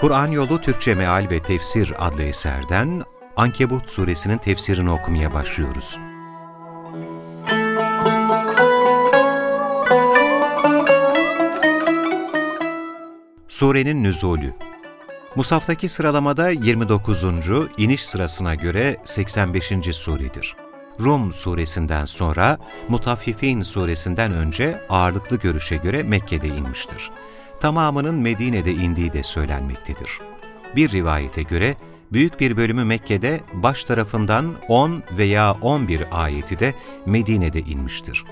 Kur'an Yolu Türkçe Meal ve Tefsir adlı eserden Ankebut suresinin tefsirini okumaya başlıyoruz. Surenin Nüzulü Musaftaki sıralamada 29. iniş sırasına göre 85. suredir. Rum suresinden sonra Mutaffifin suresinden önce ağırlıklı görüşe göre Mekke'de inmiştir tamamının Medine'de indiği de söylenmektedir. Bir rivayete göre büyük bir bölümü Mekke'de baş tarafından 10 veya 11 ayeti de Medine'de inmiştir.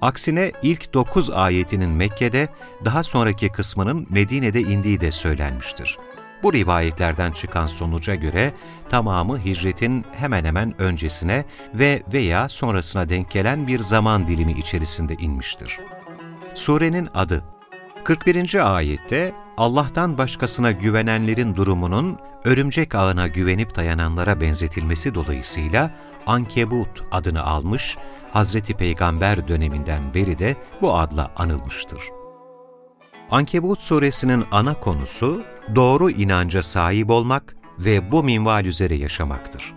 Aksine ilk 9 ayetinin Mekke'de, daha sonraki kısmının Medine'de indiği de söylenmiştir. Bu rivayetlerden çıkan sonuca göre tamamı hicretin hemen hemen öncesine ve veya sonrasına denk gelen bir zaman dilimi içerisinde inmiştir. Surenin adı 41. ayette Allah'tan başkasına güvenenlerin durumunun örümcek ağına güvenip dayananlara benzetilmesi dolayısıyla Ankebut adını almış, Hazreti Peygamber döneminden beri de bu adla anılmıştır. Ankebut suresinin ana konusu doğru inanca sahip olmak ve bu minval üzere yaşamaktır.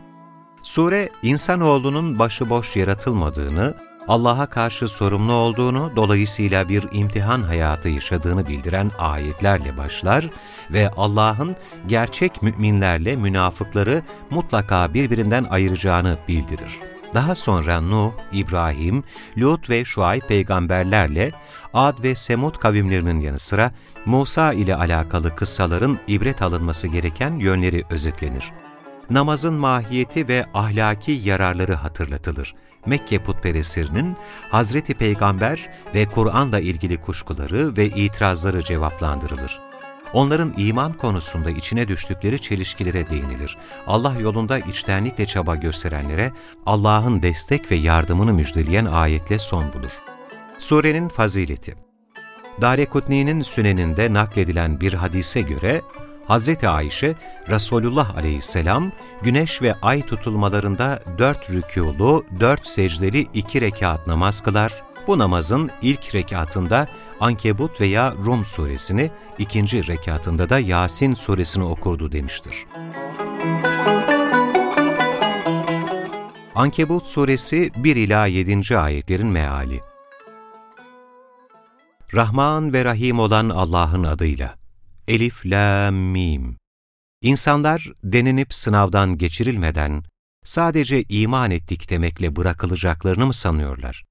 Sure, insanoğlunun başıboş yaratılmadığını, Allah'a karşı sorumlu olduğunu, dolayısıyla bir imtihan hayatı yaşadığını bildiren ayetlerle başlar ve Allah'ın gerçek müminlerle münafıkları mutlaka birbirinden ayıracağını bildirir. Daha sonra Nuh, İbrahim, Lut ve Şuayb peygamberlerle Ad ve Semud kavimlerinin yanı sıra Musa ile alakalı kıssaların ibret alınması gereken yönleri özetlenir. Namazın mahiyeti ve ahlaki yararları hatırlatılır. Mekke putperestlerinin Hazreti Peygamber ve Kur'an'la ilgili kuşkuları ve itirazları cevaplandırılır. Onların iman konusunda içine düştükleri çelişkilere değinilir. Allah yolunda içtenlikle çaba gösterenlere Allah'ın destek ve yardımını müjdeleyen ayetle son bulur. Surenin fazileti Darekutni'nin süneninde nakledilen bir hadise göre Hazreti Ayşe, Resulullah aleyhisselam, güneş ve ay tutulmalarında dört rükûlu, dört secdeli iki rekat namaz kılar, bu namazın ilk rekatında Ankebut veya Rum suresini, ikinci rekatında da Yasin suresini okurdu demiştir. Ankebut suresi 1 ila 7. ayetlerin meali. Rahman ve Rahim olan Allah'ın adıyla. Elif, la, mim. İnsanlar denenip sınavdan geçirilmeden sadece iman ettik demekle bırakılacaklarını mı sanıyorlar?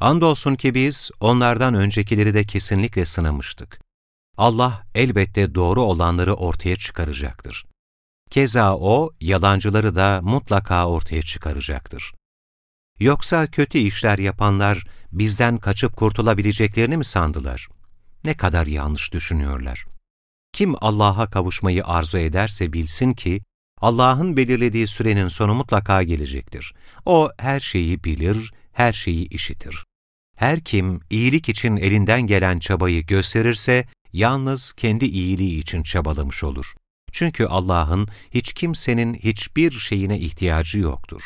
Andolsun ki biz onlardan öncekileri de kesinlikle sınamıştık. Allah elbette doğru olanları ortaya çıkaracaktır. Keza O, yalancıları da mutlaka ortaya çıkaracaktır. Yoksa kötü işler yapanlar bizden kaçıp kurtulabileceklerini mi sandılar? Ne kadar yanlış düşünüyorlar. Kim Allah'a kavuşmayı arzu ederse bilsin ki, Allah'ın belirlediği sürenin sonu mutlaka gelecektir. O her şeyi bilir, her şeyi işitir. Her kim iyilik için elinden gelen çabayı gösterirse, yalnız kendi iyiliği için çabalamış olur. Çünkü Allah'ın hiç kimsenin hiçbir şeyine ihtiyacı yoktur.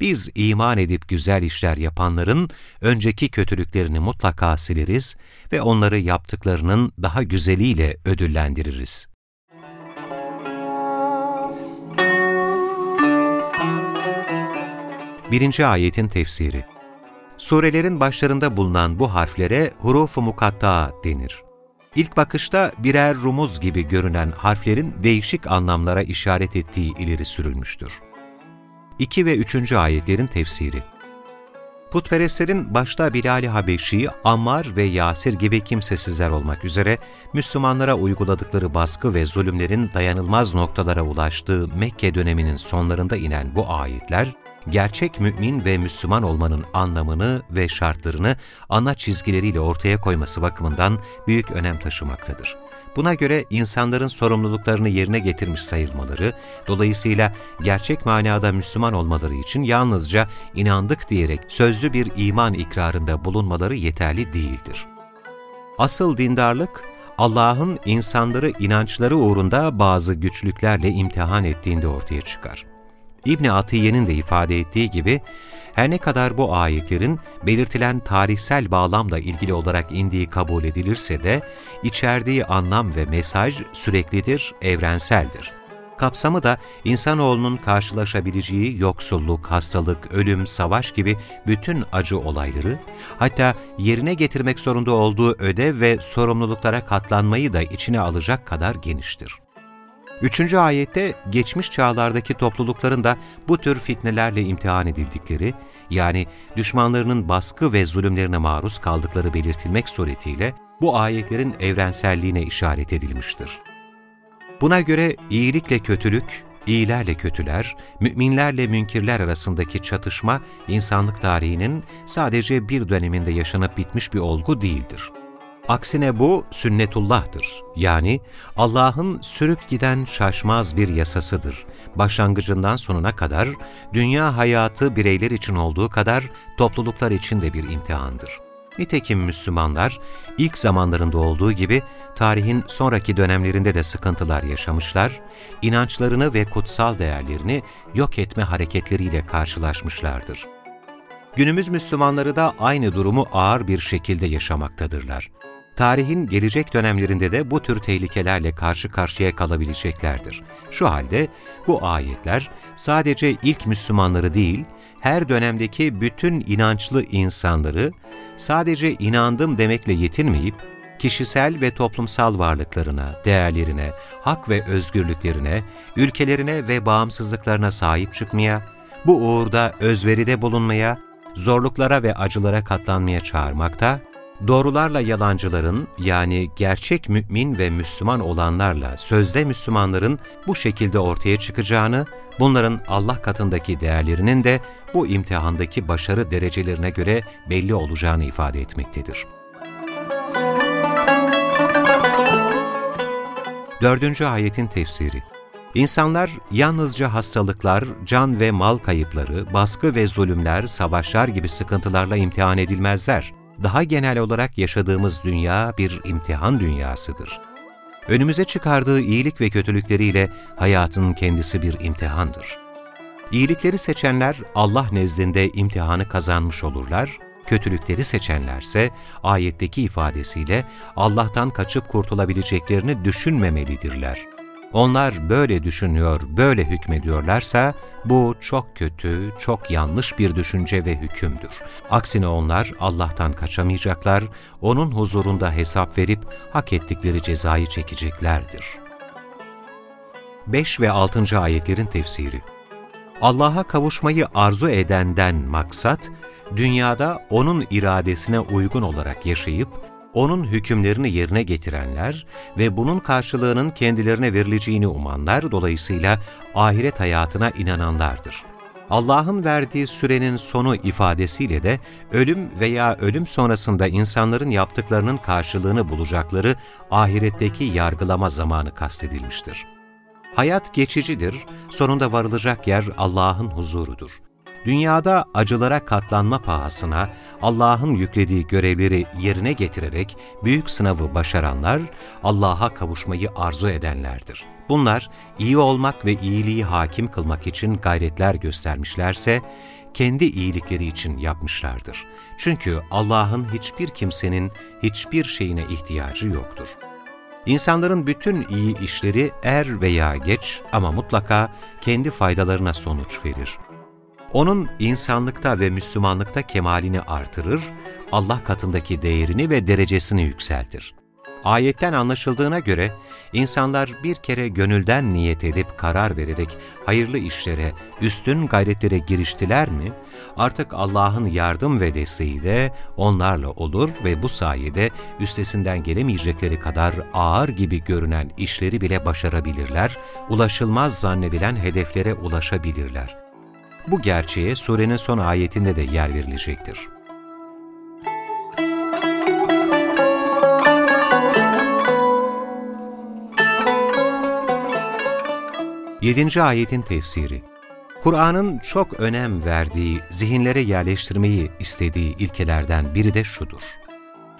Biz iman edip güzel işler yapanların önceki kötülüklerini mutlaka sileriz ve onları yaptıklarının daha güzeliyle ödüllendiririz. Birinci ayetin tefsiri Surelerin başlarında bulunan bu harflere huruf-u mukatta denir. İlk bakışta birer rumuz gibi görünen harflerin değişik anlamlara işaret ettiği ileri sürülmüştür. 2 ve 3. ayetlerin tefsiri Putperestlerin başta Bilal-i Habeşi, Ammar ve Yasir gibi kimsesizler olmak üzere Müslümanlara uyguladıkları baskı ve zulümlerin dayanılmaz noktalara ulaştığı Mekke döneminin sonlarında inen bu ayetler, gerçek mümin ve Müslüman olmanın anlamını ve şartlarını ana çizgileriyle ortaya koyması bakımından büyük önem taşımaktadır. Buna göre insanların sorumluluklarını yerine getirmiş sayılmaları, dolayısıyla gerçek manada Müslüman olmaları için yalnızca inandık diyerek sözlü bir iman ikrarında bulunmaları yeterli değildir. Asıl dindarlık, Allah'ın insanları inançları uğrunda bazı güçlüklerle imtihan ettiğinde ortaya çıkar. İbni Atiye'nin de ifade ettiği gibi, her ne kadar bu ayetlerin belirtilen tarihsel bağlamla ilgili olarak indiği kabul edilirse de, içerdiği anlam ve mesaj süreklidir, evrenseldir. Kapsamı da insanoğlunun karşılaşabileceği yoksulluk, hastalık, ölüm, savaş gibi bütün acı olayları, hatta yerine getirmek zorunda olduğu ödev ve sorumluluklara katlanmayı da içine alacak kadar geniştir. Üçüncü ayette geçmiş çağlardaki toplulukların da bu tür fitnelerle imtihan edildikleri, yani düşmanlarının baskı ve zulümlerine maruz kaldıkları belirtilmek suretiyle bu ayetlerin evrenselliğine işaret edilmiştir. Buna göre iyilikle kötülük, iyilerle kötüler, müminlerle münkirler arasındaki çatışma insanlık tarihinin sadece bir döneminde yaşanıp bitmiş bir olgu değildir. Aksine bu sünnetullah'tır. Yani Allah'ın sürüp giden şaşmaz bir yasasıdır. Başlangıcından sonuna kadar dünya hayatı bireyler için olduğu kadar topluluklar için de bir imtihandır. Nitekim Müslümanlar ilk zamanlarında olduğu gibi tarihin sonraki dönemlerinde de sıkıntılar yaşamışlar, inançlarını ve kutsal değerlerini yok etme hareketleriyle karşılaşmışlardır. Günümüz Müslümanları da aynı durumu ağır bir şekilde yaşamaktadırlar. Tarihin gelecek dönemlerinde de bu tür tehlikelerle karşı karşıya kalabileceklerdir. Şu halde bu ayetler sadece ilk Müslümanları değil, her dönemdeki bütün inançlı insanları sadece inandım demekle yetinmeyip, kişisel ve toplumsal varlıklarına, değerlerine, hak ve özgürlüklerine, ülkelerine ve bağımsızlıklarına sahip çıkmaya, bu uğurda özveride bulunmaya, zorluklara ve acılara katlanmaya çağırmakta, doğrularla yalancıların yani gerçek mümin ve Müslüman olanlarla sözde Müslümanların bu şekilde ortaya çıkacağını, bunların Allah katındaki değerlerinin de bu imtihandaki başarı derecelerine göre belli olacağını ifade etmektedir. Dördüncü ayetin tefsiri İnsanlar yalnızca hastalıklar, can ve mal kayıpları, baskı ve zulümler, savaşlar gibi sıkıntılarla imtihan edilmezler. Daha genel olarak yaşadığımız dünya bir imtihan dünyasıdır. Önümüze çıkardığı iyilik ve kötülükleriyle hayatın kendisi bir imtihandır. İyilikleri seçenler Allah nezdinde imtihanı kazanmış olurlar, kötülükleri seçenlerse ayetteki ifadesiyle Allah'tan kaçıp kurtulabileceklerini düşünmemelidirler. Onlar böyle düşünüyor, böyle hükmediyorlarsa bu çok kötü, çok yanlış bir düşünce ve hükümdür. Aksine onlar Allah'tan kaçamayacaklar, O'nun huzurunda hesap verip hak ettikleri cezayı çekeceklerdir. 5 ve 6. ayetlerin tefsiri Allah'a kavuşmayı arzu edenden maksat, dünyada O'nun iradesine uygun olarak yaşayıp, onun hükümlerini yerine getirenler ve bunun karşılığının kendilerine verileceğini umanlar dolayısıyla ahiret hayatına inananlardır. Allah'ın verdiği sürenin sonu ifadesiyle de ölüm veya ölüm sonrasında insanların yaptıklarının karşılığını bulacakları ahiretteki yargılama zamanı kastedilmiştir. Hayat geçicidir, sonunda varılacak yer Allah'ın huzurudur. Dünyada acılara katlanma pahasına Allah'ın yüklediği görevleri yerine getirerek büyük sınavı başaranlar Allah'a kavuşmayı arzu edenlerdir. Bunlar iyi olmak ve iyiliği hakim kılmak için gayretler göstermişlerse kendi iyilikleri için yapmışlardır. Çünkü Allah'ın hiçbir kimsenin hiçbir şeyine ihtiyacı yoktur. İnsanların bütün iyi işleri er veya geç ama mutlaka kendi faydalarına sonuç verir. Onun insanlıkta ve Müslümanlıkta kemalini artırır, Allah katındaki değerini ve derecesini yükseltir. Ayetten anlaşıldığına göre insanlar bir kere gönülden niyet edip karar vererek hayırlı işlere, üstün gayretlere giriştiler mi, artık Allah'ın yardım ve desteği de onlarla olur ve bu sayede üstesinden gelemeyecekleri kadar ağır gibi görünen işleri bile başarabilirler, ulaşılmaz zannedilen hedeflere ulaşabilirler. Bu gerçeğe surenin son ayetinde de yer verilecektir. Yedinci ayetin tefsiri Kur'an'ın çok önem verdiği, zihinlere yerleştirmeyi istediği ilkelerden biri de şudur.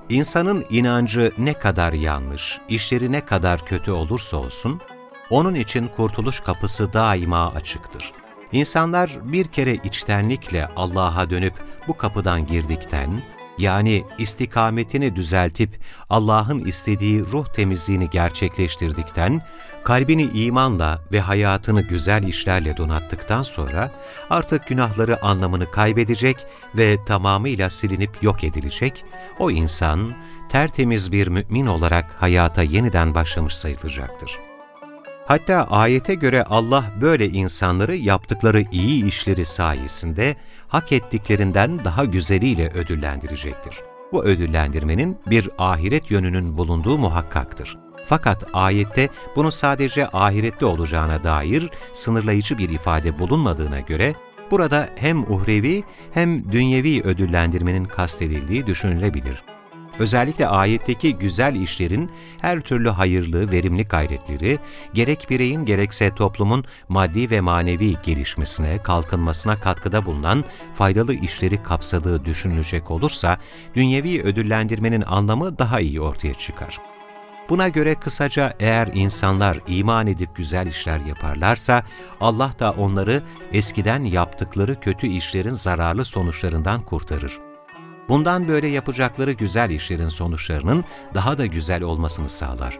İnsanın inancı ne kadar yanlış, işleri ne kadar kötü olursa olsun, onun için kurtuluş kapısı daima açıktır. İnsanlar bir kere içtenlikle Allah'a dönüp bu kapıdan girdikten, yani istikametini düzeltip Allah'ın istediği ruh temizliğini gerçekleştirdikten, kalbini imanla ve hayatını güzel işlerle donattıktan sonra artık günahları anlamını kaybedecek ve tamamıyla silinip yok edilecek, o insan tertemiz bir mümin olarak hayata yeniden başlamış sayılacaktır. Hatta ayete göre Allah böyle insanları yaptıkları iyi işleri sayesinde hak ettiklerinden daha güzeliyle ödüllendirecektir. Bu ödüllendirmenin bir ahiret yönünün bulunduğu muhakkaktır. Fakat ayette bunu sadece ahirette olacağına dair sınırlayıcı bir ifade bulunmadığına göre, burada hem uhrevi hem dünyevi ödüllendirmenin kastedildiği düşünülebilir. Özellikle ayetteki güzel işlerin her türlü hayırlı, verimli gayretleri, gerek bireyin gerekse toplumun maddi ve manevi gelişmesine, kalkınmasına katkıda bulunan faydalı işleri kapsadığı düşünülecek olursa, dünyevi ödüllendirmenin anlamı daha iyi ortaya çıkar. Buna göre kısaca eğer insanlar iman edip güzel işler yaparlarsa, Allah da onları eskiden yaptıkları kötü işlerin zararlı sonuçlarından kurtarır. Bundan böyle yapacakları güzel işlerin sonuçlarının daha da güzel olmasını sağlar.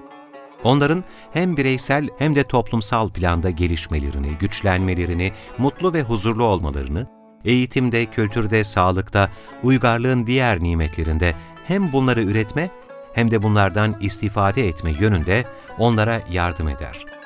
Onların hem bireysel hem de toplumsal planda gelişmelerini, güçlenmelerini, mutlu ve huzurlu olmalarını, eğitimde, kültürde, sağlıkta, uygarlığın diğer nimetlerinde hem bunları üretme hem de bunlardan istifade etme yönünde onlara yardım eder.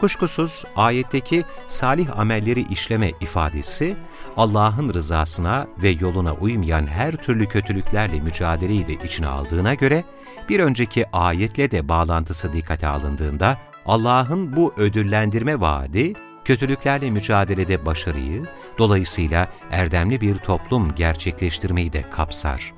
Kuşkusuz ayetteki salih amelleri işleme ifadesi, Allah'ın rızasına ve yoluna uymayan her türlü kötülüklerle mücadeleyi de içine aldığına göre, bir önceki ayetle de bağlantısı dikkate alındığında, Allah'ın bu ödüllendirme vaadi, kötülüklerle mücadelede başarıyı, dolayısıyla erdemli bir toplum gerçekleştirmeyi de kapsar.